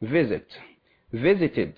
visit visited